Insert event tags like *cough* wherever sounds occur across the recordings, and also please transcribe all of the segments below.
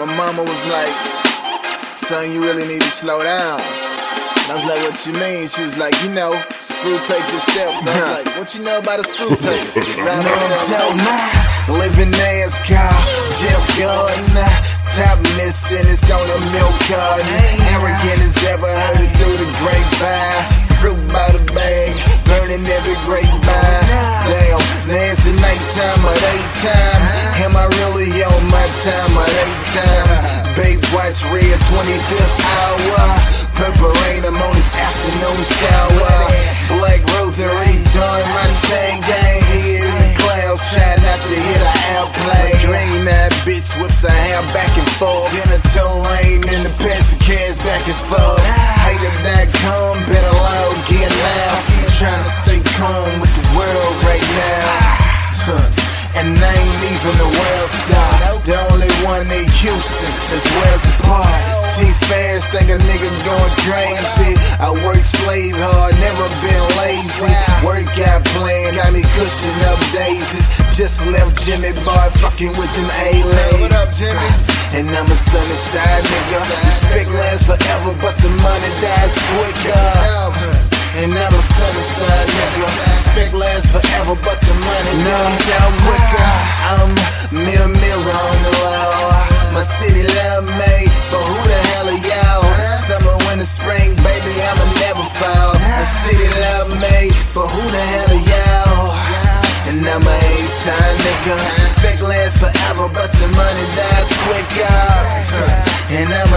my mama was like, son, you really need to slow down. And I was like, what you mean? She was like, you know, screw tape your steps. I was *laughs* like, what you know about a Screwtape? *laughs* Right Man, tell me, living ass car, Jeff Gordon, top missing, it's on a milk carton. Arrogant as ever, heard grapevine. Damn, now it's the nighttime or daytime. Am I really on my time or daytime? Babe, watch red 25th hour. Purple rain, I'm on this afternoon shower. Black rosary, join my chain gang here in the clouds. Try not to hit an airplane. Green eyed bitch whips her hair back and forth. In a toe lane, in the passing cars back and forth. Hater.com, Ain't even the world star. The only one in Houston is Wells Apart. T Fairs think a nigga going crazy. I work slave hard, never been lazy. Workout plan got me cushion up daisies. Just left Jimmy Boy fucking with them A-Lays. And I'm a sunny side nigga. Respect lasts forever, but the money dies quicker. And I'm a sunny side nigga. Respect lasts forever, but the money dies out quicker. I'm mirror, mirror on the wall. My city love me, but who the hell are y'all? Summer, winter, spring, baby, I'ma never fall. My city love me, but who the hell are y'all? And I'm a ace time nigga. Respect lasts forever, but the money dies quicker. And I'm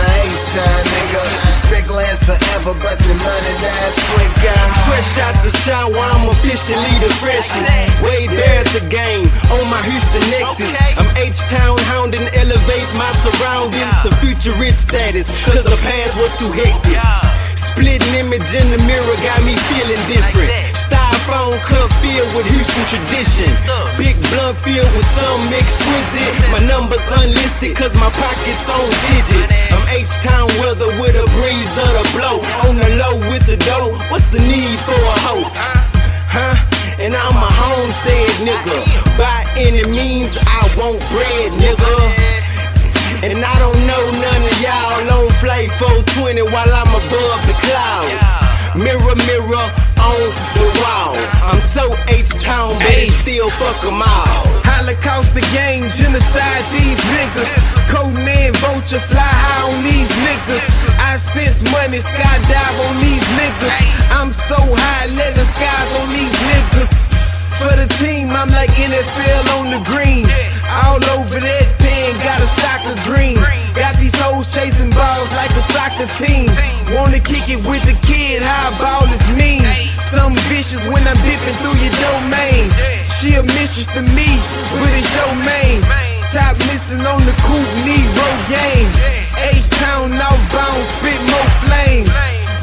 shower, I'm officially the freshest. Way there at the game, on my Houston Nexus. I'm H-Town hounding, elevate my surroundings to future rich status. Cause the past was too hectic. Splitting image in the mirror got me feeling different. Styrofoam cup filled with Houston traditions. Big blunt filled with some exquisite. My numbers unlisted cause my pockets on digits. I'm H-Town weather with a breeze of the blow. Nigga. By any means, I want bread, nigga. And I don't know none of y'all on Flight 420 while I'm above the clouds. Mirror, mirror on the wall. I'm so H-Town, but they still fuck 'em all. Holocaust the gang, genocide these niggas. Codename vulture, fly high on these niggas. I sense money, skydive NFL on the green. All over that pen, got a stock of green. Got these hoes chasing balls like a soccer team. Wanna kick it with the kid, how ball is mean. Some vicious when I'm dipping through your domain. She a mistress to me, but it's your main. Top missing on the coupe, need road game. H-Town outbound, spit more flame.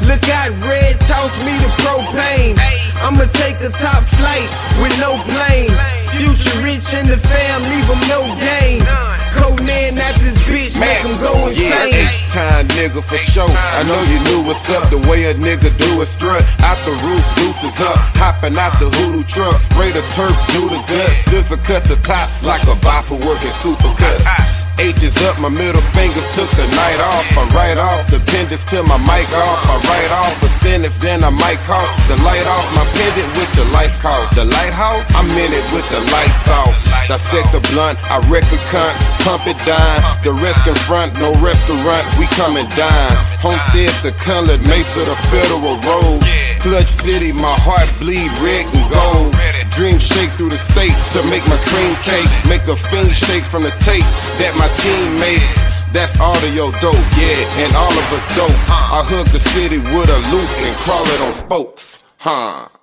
Look out, red, toss me the propane. I'ma take a top flight with no plane. Fam, leave no game. Conan at this bitch, make 'em go Yeah, insane. H-time nigga for sure. I know you knew what's up. The way a nigga do a strut out the roof, deuces up, hopping out the hoodoo truck, spray the turf, do the guts, scissor cut the top like a bopper working super cuts. Ah, ah. H is up, my middle fingers took the night off. I write off the pendants till my mic off. I write off a sentence, then I might cough. The light off my pendant with your life cost. The lighthouse, I'm in it with the lights off. Dissect the blunt, I wreck a cunt, pump it down. The rest in front, no restaurant, we coming down. Homestead, the colored, Mesa, the federal road. Clutch City, my heart bleed red and gold. Dream shake through the state to make my cream cake. Make a fiend shake from the tape that my team made. That's audio dope, yeah, and all of us dope. I hook the city with a loop and crawl it on spokes, huh?